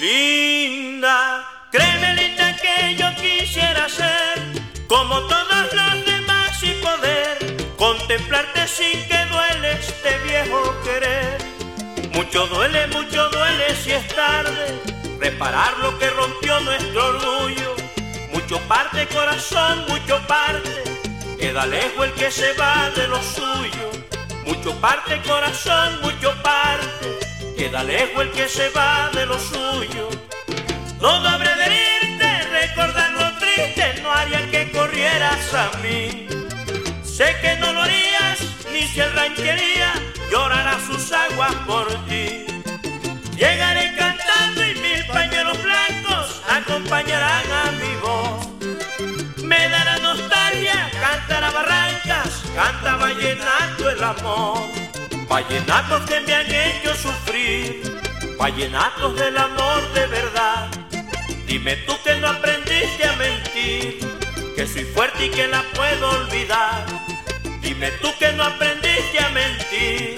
Linda, créeme linda que yo quisiera ser como todos los demás y poder contemplarte sin que duele este viejo querer. Mucho duele, mucho duele si es tarde, reparar lo que rompió nuestro orgullo. Mucho parte corazón, mucho parte, queda lejos el que se va de lo suyo. Mucho parte corazón, mucho parte queda lejos el que se va de lo suyo. Todo habré de irte, recordar lo triste, no haría que corrieras a mí. Sé que no lo harías, ni si el ranchería llorará sus aguas por ti. Llegaré cantando y mil pañuelos blancos acompañarán a mi voz. Me dará nostalgia, cantará barrancas, canta vallenato el amor. Vallenatos que me han hecho sufrir, vallenatos del amor de verdad. Dime tú que no aprendiste a mentir, que soy fuerte y que la puedo olvidar. Dime tú que no aprendiste a mentir,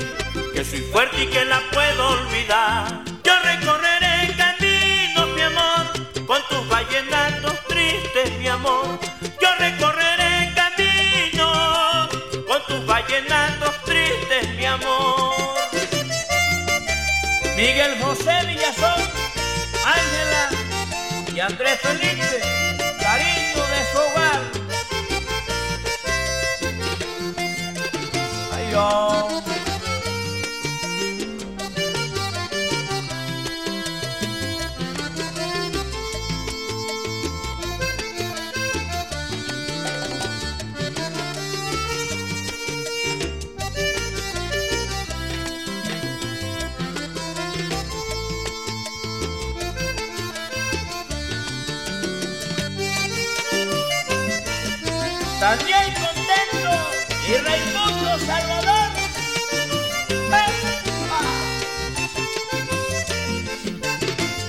que soy fuerte y que la puedo olvidar. Yo recorreré caminos, mi amor, con tus vallenatos tristes, mi amor. Yo recorreré Miguel José Villazón, Ángela y Andrés Felipe, También contento y Raimundo Salvador.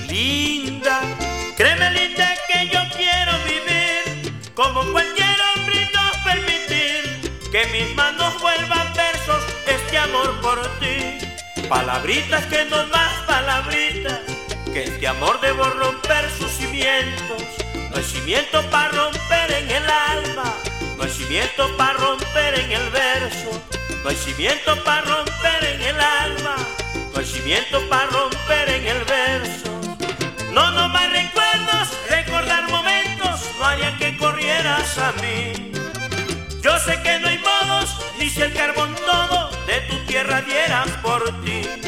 Linda, créeme linda que yo quiero vivir como cualquier hombre no permitir que mis manos vuelvan versos este amor por ti. Palabritas que no más palabritas, que este amor debo romper sus cimientos, no hay cimiento para romper en el alma hay cimiento para romper en el verso, no hay para romper en el alma, no hay para romper en el verso. No, no más recuerdos, recordar momentos, no haría que corrieras a mí. Yo sé que no hay modos, ni si el carbón todo de tu tierra dieran por ti.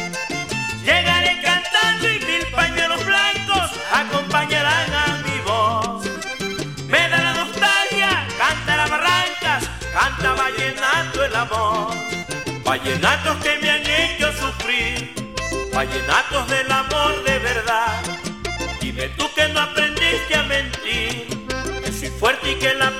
Amor, vallenatos que me han hecho sufrir, vallenatos del amor de verdad. Dime tú que no aprendiste a mentir, que soy fuerte y que la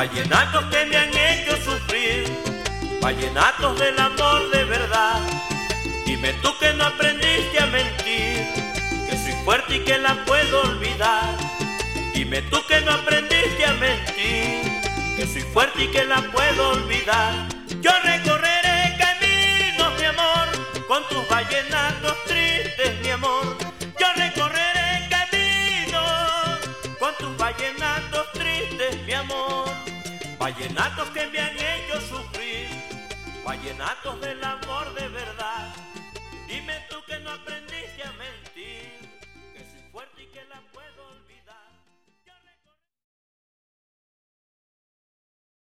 vallenatos que me han hecho sufrir, vallenatos del amor de verdad. Dime tú que no aprendiste a mentir, que soy fuerte y que la puedo olvidar. Dime tú que no aprendiste a mentir, que soy fuerte y que la puedo olvidar. Yo recorreré caminos, mi amor, con tus vallenatos tristes, mi amor vallenatos tristes, mi amor, vallenatos que me han hecho sufrir, vallenatos del amor de verdad. Dime tú que no